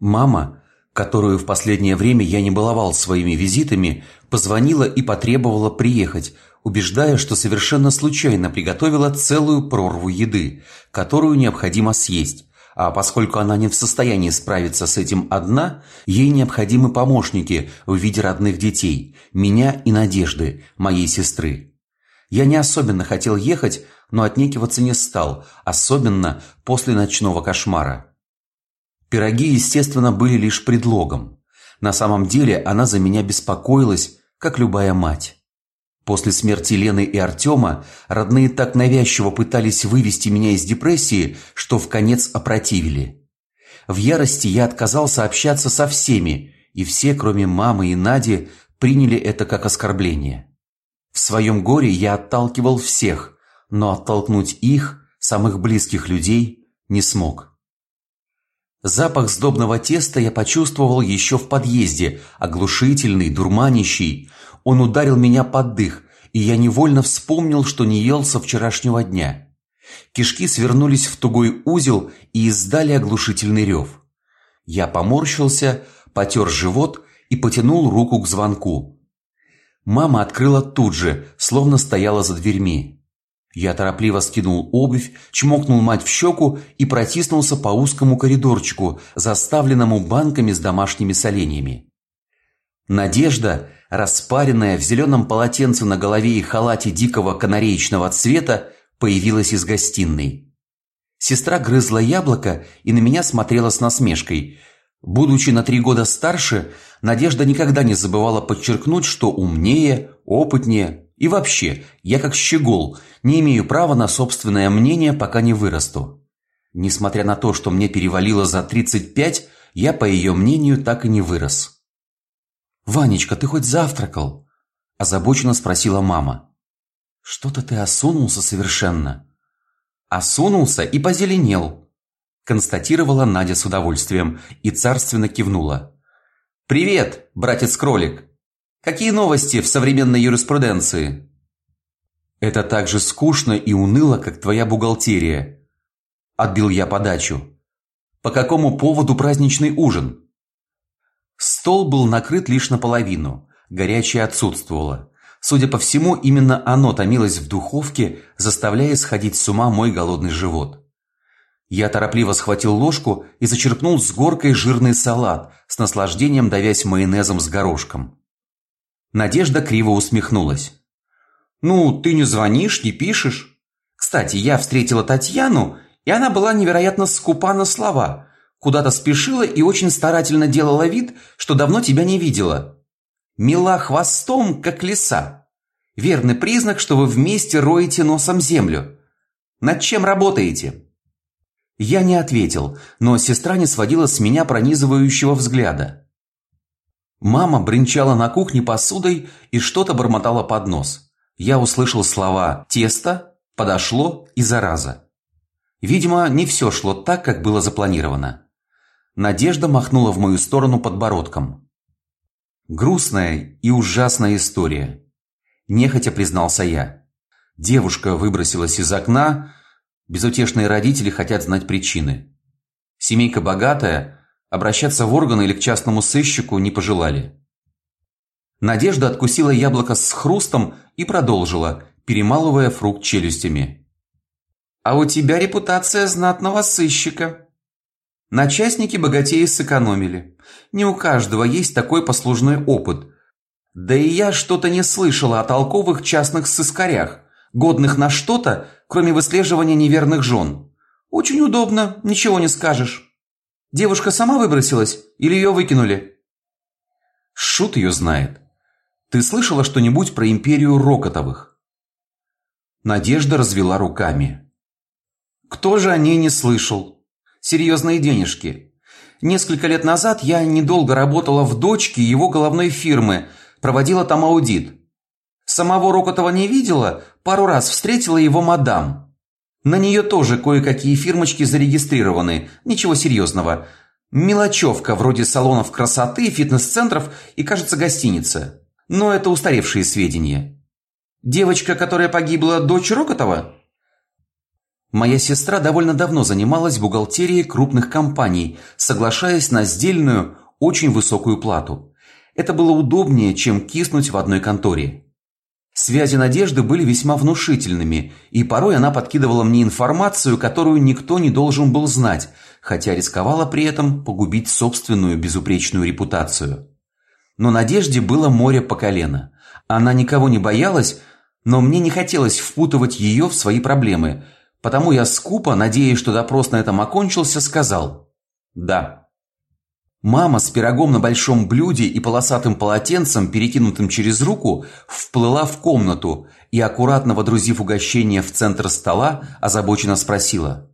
Мама, которую в последнее время я не баловал своими визитами, позвонила и потребовала приехать, убеждая, что совершенно случайно приготовила целую прорву еды, которую необходимо съесть. А поскольку она не в состоянии справиться с этим одна, ей необходимы помощники в виде родных детей, меня и Надежды, моей сестры. Я не особенно хотел ехать, но отнекиваться не стал, особенно после ночного кошмара. Пироги, естественно, были лишь предлогом. На самом деле она за меня беспокоилась, как любая мать. После смерти Лены и Артема родные так навязчиво пытались вывести меня из депрессии, что в конец опротивили. В ярости я отказался общаться со всеми, и все, кроме мамы и Нади, приняли это как оскорбление. В своем горе я отталкивал всех, но оттолкнуть их, самых близких людей, не смог. Запах сдобного теста я почувствовал еще в подъезде, оглушительный, дурманящий. Он ударил меня под дых, и я невольно вспомнил, что не ел со вчерашнего дня. Кишки свернулись в тугой узел и издали оглушительный рев. Я поморщился, потер живот и потянул руку к звонку. Мама открыла тут же, словно стояла за дверьми. Я торопливо скинул обувь, чмокнул мать в щеку и протиснулся по узкому коридорчику, заставленному банками с домашними соленьями. Надежда, распаренная в зеленом полотенце на голове и халате дикого канареечного цвета, появилась из гостиной. Сестра грызла яблоко и на меня смотрела с насмешкой. Будучи на три года старше, Надежда никогда не забывала подчеркнуть, что умнее, опытнее, и вообще, я как щегол, не имею права на собственное мнение, пока не вырасту. Несмотря на то, что мне перевалило за 35, я, по ее мнению, так и не вырос. «Ванечка, ты хоть завтракал?» – озабоченно спросила мама. «Что-то ты осунулся совершенно». «Осунулся и позеленел», – констатировала Надя с удовольствием и царственно кивнула. «Привет, братец-кролик!» Какие новости в современной юриспруденции? Это так же скучно и уныло, как твоя бухгалтерия. Отбил я подачу. По какому поводу праздничный ужин? Стол был накрыт лишь наполовину. Горячее отсутствовало. Судя по всему, именно оно томилось в духовке, заставляя сходить с ума мой голодный живот. Я торопливо схватил ложку и зачерпнул с горкой жирный салат, с наслаждением давясь майонезом с горошком. Надежда криво усмехнулась. Ну, ты не звонишь, не пишешь. Кстати, я встретила Татьяну, и она была невероятно скупа на слова. Куда-то спешила и очень старательно делала вид, что давно тебя не видела. Мила хвостом, как лиса. Верный признак, что вы вместе роете носом землю. Над чем работаете? Я не ответил, но сестра не сводила с меня пронизывающего взгляда. Мама бренчала на кухне посудой и что-то бормотала под нос. Я услышал слова «тесто», «подошло» и «зараза». Видимо, не все шло так, как было запланировано. Надежда махнула в мою сторону подбородком. Грустная и ужасная история. Нехотя признался я. Девушка выбросилась из окна, безутешные родители хотят знать причины. Семейка богатая, Обращаться в органы или к частному сыщику не пожелали. Надежда откусила яблоко с хрустом и продолжила, перемалывая фрукт челюстями. А у тебя репутация знатного сыщика. На частнике богатеи сэкономили. Не у каждого есть такой послужной опыт. Да и я что-то не слышала о толковых частных сыскарях, годных на что-то, кроме выслеживания неверных жен. Очень удобно, ничего не скажешь. Девушка сама выбросилась или ее выкинули? Шут ее знает. Ты слышала что-нибудь про империю Рокотовых? Надежда развела руками. Кто же о ней не слышал? Серьезные денежки. Несколько лет назад я недолго работала в дочке его головной фирмы, проводила там аудит. Самого Рокотова не видела, пару раз встретила его мадам. На нее тоже кое-какие фирмочки зарегистрированы, ничего серьезного. Мелочевка вроде салонов красоты, фитнес-центров и, кажется, гостиница. Но это устаревшие сведения. Девочка, которая погибла, дочь Рокотова? Моя сестра довольно давно занималась бухгалтерией крупных компаний, соглашаясь на сдельную, очень высокую плату. Это было удобнее, чем киснуть в одной конторе. Связи Надежды были весьма внушительными, и порой она подкидывала мне информацию, которую никто не должен был знать, хотя рисковала при этом погубить собственную безупречную репутацию. Но Надежде было море по колено. Она никого не боялась, но мне не хотелось впутывать ее в свои проблемы – Потому я скупо, надеясь, что допрос на этом окончился, сказал: "Да". Мама с пирогом на большом блюде и полосатым полотенцем, перекинутым через руку, вплыла в комнату и аккуратно водрузив угощение в центр стола, озабоченно спросила: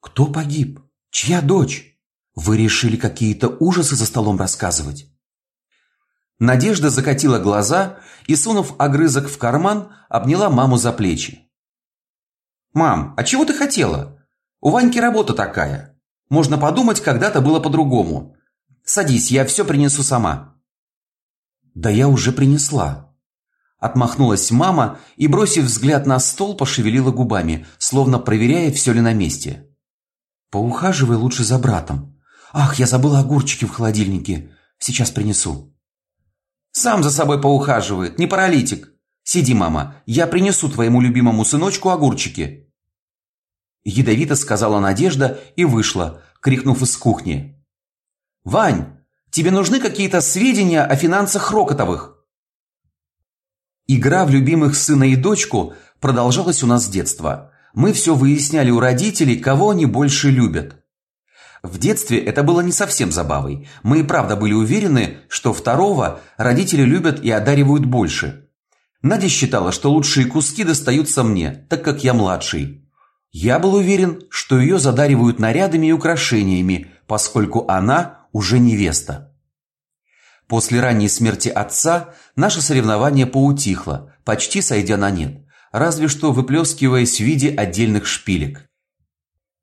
"Кто погиб? Чья дочь? Вы решили какие-то ужасы за столом рассказывать?" Надежда закатила глаза и, сунув огрызок в карман, обняла маму за плечи. Мам, а чего ты хотела? У Ваньки работа такая. Можно подумать, когда-то было по-другому. Садись, я все принесу сама. Да я уже принесла. Отмахнулась мама и, бросив взгляд на стол, пошевелила губами, словно проверяя, все ли на месте. Поухаживай лучше за братом. Ах, я забыла огурчики в холодильнике. Сейчас принесу. Сам за собой поухаживает, не паралитик. Сиди, мама, я принесу твоему любимому сыночку огурчики. Ядовито сказала Надежда и вышла, крикнув из кухни: "Вань, тебе нужны какие-то сведения о финансах Рокотовых?" Игра в любимых сына и дочку продолжалась у нас с детства. Мы все выясняли у родителей, кого они больше любят. В детстве это было не совсем забавой. Мы и правда были уверены, что второго родители любят и одаривают больше. Надя считала, что лучшие куски достаются мне, так как я младший. Я был уверен, что ее задаривают нарядами и украшениями, поскольку она уже невеста. После ранней смерти отца наше соревнование поутихло, почти сойдя на нет, разве что выплескиваясь в виде отдельных шпилек.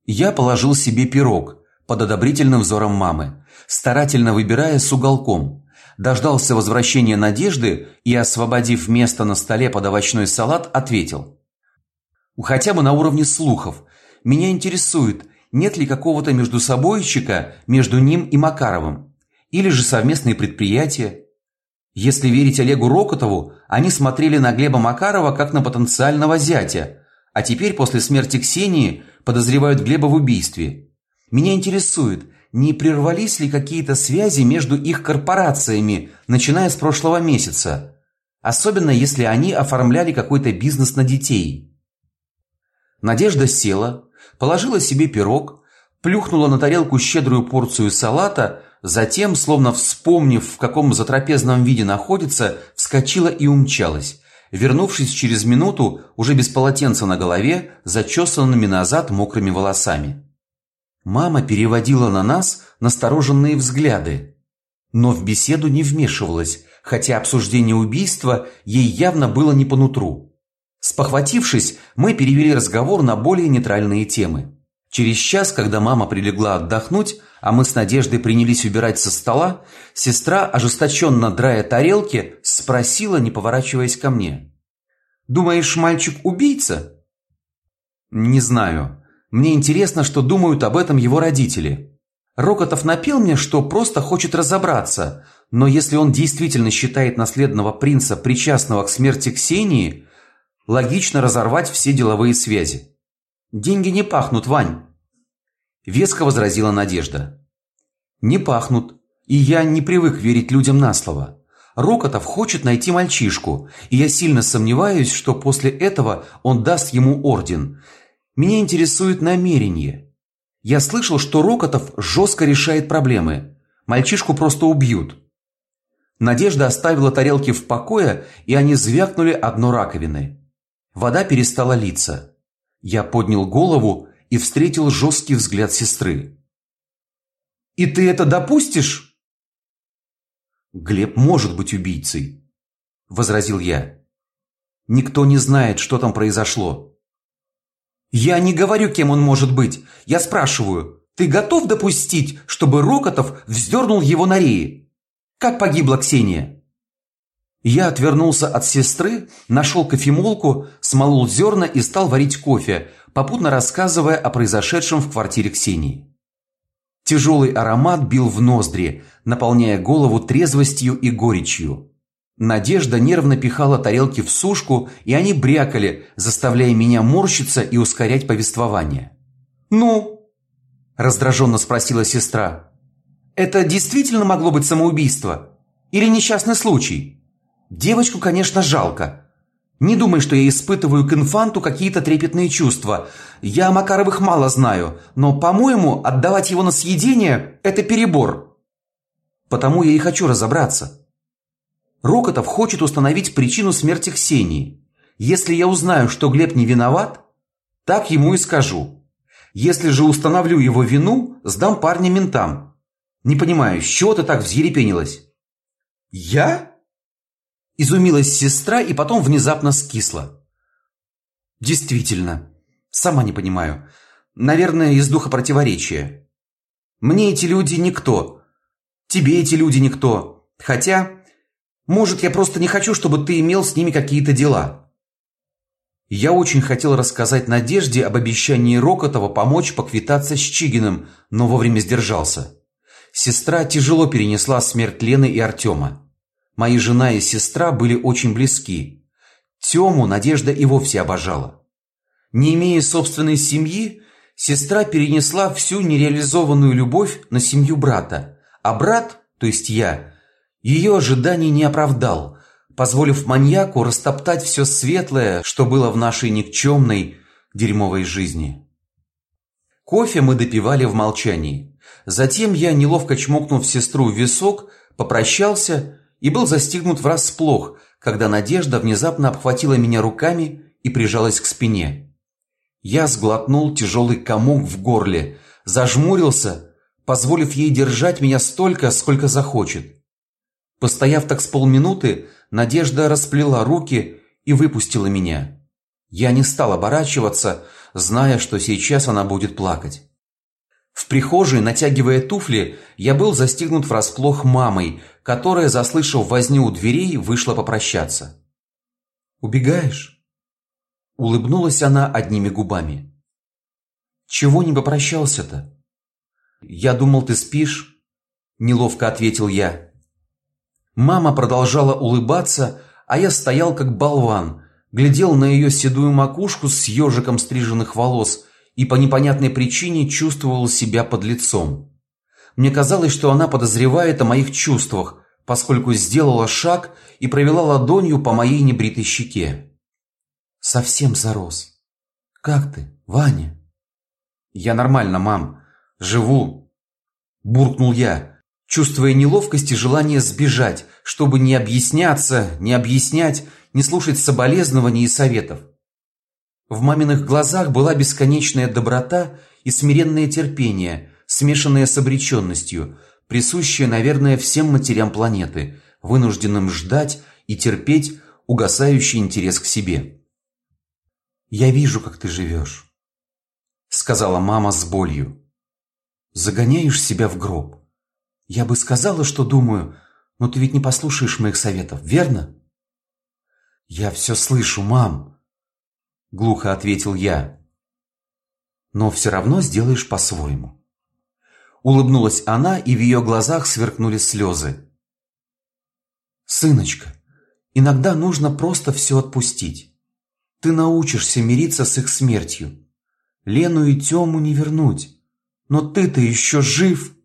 Я положил себе пирог под одобрительным взором мамы, старательно выбирая с уголком, дождался возвращения Надежды и, освободив место на столе под овощной салат, ответил: "Хотя бы на уровне слухов. Меня интересует, нет ли какого-то между собойчика между ним и Макаровым, или же совместные предприятия. Если верить Олегу Рокотову, они смотрели на Глеба Макарова как на потенциального зятя, а теперь после смерти Ксении подозревают Глеба в убийстве. Меня интересует, не прервались ли какие-то связи между их корпорациями, начиная с прошлого месяца, особенно если они оформляли какой-то бизнес на детей. Надежда села, положила себе пирог, плюхнула на тарелку щедрую порцию салата, затем, словно вспомнив, в каком затрапезном виде находится, вскочила и умчалась, вернувшись через минуту уже без полотенца на голове, зачесанными назад мокрыми волосами. Мама переводила на нас настороженные взгляды, но в беседу не вмешивалась, хотя обсуждение убийства ей явно было не по нутру. Спохватившись, мы перевели разговор на более нейтральные темы. Через час, когда мама прилегла отдохнуть, а мы с Надеждой принялись убирать со стола, сестра, ожесточенно драя тарелки, спросила, не поворачиваясь ко мне: "Думаешь, мальчик убийца?" "Не знаю. Мне интересно, что думают об этом его родители. Рокотов напел мне, что просто хочет разобраться, но если он действительно считает наследного принца причастного к смерти Ксении, логично разорвать все деловые связи. Деньги не пахнут, Вань, веско возразила Надежда. Не пахнут, и я не привык верить людям на слово. Рокотов хочет найти мальчишку, и я сильно сомневаюсь, что после этого он даст ему орден. Меня интересует намерение. Я слышал, что Рокотов жестко решает проблемы. Мальчишку просто убьют. Надежда оставила тарелки в покое, и они звякнули одно раковины. Вода перестала литься. Я поднял голову и встретил жесткий взгляд сестры. И ты это допустишь? Глеб может быть убийцей, возразил я. Никто не знает, что там произошло. Я не говорю, кем он может быть. Я спрашиваю: ты готов допустить, чтобы Рокотов вздернул его на рее? Как погибла Ксения? Я отвернулся от сестры, нашел кофемолку, смолол зерна и стал варить кофе, попутно рассказывая о произошедшем в квартире Ксении. Тяжелый аромат бил в ноздри, наполняя голову трезвостью и горечью. Надежда нервно пихала тарелки в сушку, и они брякали, заставляя меня морщиться и ускорять повествование. «Ну?» – раздраженно спросила сестра. «Это действительно могло быть самоубийство? Или несчастный случай? Девочку, конечно, жалко. Не думай, что я испытываю к инфанту какие-то трепетные чувства. Я Макаровых мало знаю, но, по-моему, отдавать его на съедение – это перебор. Потому я и хочу разобраться». Рокотов хочет установить причину смерти Ксении. Если я узнаю, что Глеб не виноват, так ему и скажу. Если же установлю его вину, сдам парня ментам. Не понимаю, с чего ты так взъерепенилась? Я? Изумилась сестра и потом внезапно скисла. Действительно, сама не понимаю. Наверное, из духа противоречия. Мне эти люди никто. Тебе эти люди никто. Хотя может, я просто не хочу, чтобы ты имел с ними какие-то дела. Я очень хотел рассказать Надежде об обещании Рокотова помочь поквитаться с Чигиным, но вовремя сдержался. Сестра тяжело перенесла смерть Лены и Артема. Мои жена и сестра были очень близки. Тему Надежда и вовсе обожала. Не имея собственной семьи, сестра перенесла всю нереализованную любовь на семью брата, а брат, то есть я, ее ожиданий не оправдал, позволив маньяку растоптать все светлое, что было в нашей никчемной, дерьмовой жизни. Кофе мы допивали в молчании. Затем я, неловко чмокнув сестру в висок, попрощался и был застигнут врасплох, когда Надежда внезапно обхватила меня руками и прижалась к спине. Я сглотнул тяжелый комок в горле, зажмурился, позволив ей держать меня столько, сколько захочет. Постояв так с полминуты, Надежда расплела руки и выпустила меня. Я не стал оборачиваться, зная, что сейчас она будет плакать. В прихожей, натягивая туфли, я был застигнут врасплох мамой, которая, заслышав возню у дверей, вышла попрощаться. Убегаешь? Улыбнулась она одними губами. Чего не попрощался-то? Я думал, ты спишь, неловко ответил я. Мама продолжала улыбаться, а я стоял как болван, глядел на ее седую макушку с ежиком стриженных волос и по непонятной причине чувствовал себя под лицом. Мне казалось, что она подозревает о моих чувствах, поскольку сделала шаг и провела ладонью по моей небритой щеке. Совсем зарос. Как ты, Ваня? Я нормально, мам. Живу, буркнул я чувствуя неловкость и желание сбежать, чтобы не объясняться, не объяснять, не слушать соболезнований и советов. В маминых глазах была бесконечная доброта и смиренное терпение, смешанное с обреченностью, присущее, наверное, всем матерям планеты, вынужденным ждать и терпеть угасающий интерес к себе. Я вижу, как ты живешь», — сказала мама с болью. Загоняешь себя в гроб. Я бы сказала, что думаю, но ты ведь не послушаешь моих советов, верно? Я все слышу, мам, глухо ответил я. Но все равно сделаешь по-своему. Улыбнулась она, и в ее глазах сверкнули слезы. Сыночка, иногда нужно просто все отпустить. Ты научишься мириться с их смертью. Лену и Тему не вернуть. Но ты-то еще жив.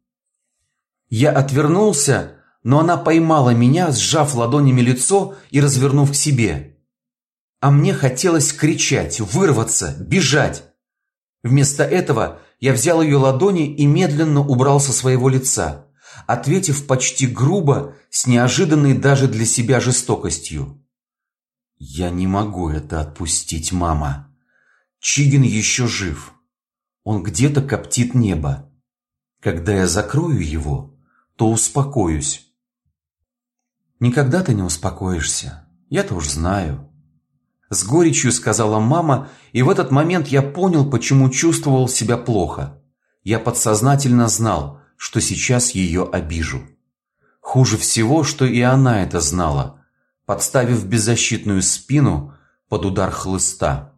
Я отвернулся, но она поймала меня, сжав ладонями лицо и развернув к себе. А мне хотелось кричать, вырваться, бежать. Вместо этого я взял ее ладони и медленно убрал со своего лица, ответив почти грубо, с неожиданной даже для себя жестокостью. Я не могу это отпустить, мама. Чигин еще жив. Он где-то коптит небо. Когда я закрою его, то успокоюсь. Никогда ты не успокоишься. Я-то уж знаю. С горечью сказала мама, и в этот момент я понял, почему чувствовал себя плохо. Я подсознательно знал, что сейчас ее обижу. Хуже всего, что и она это знала, подставив беззащитную спину под удар хлыста.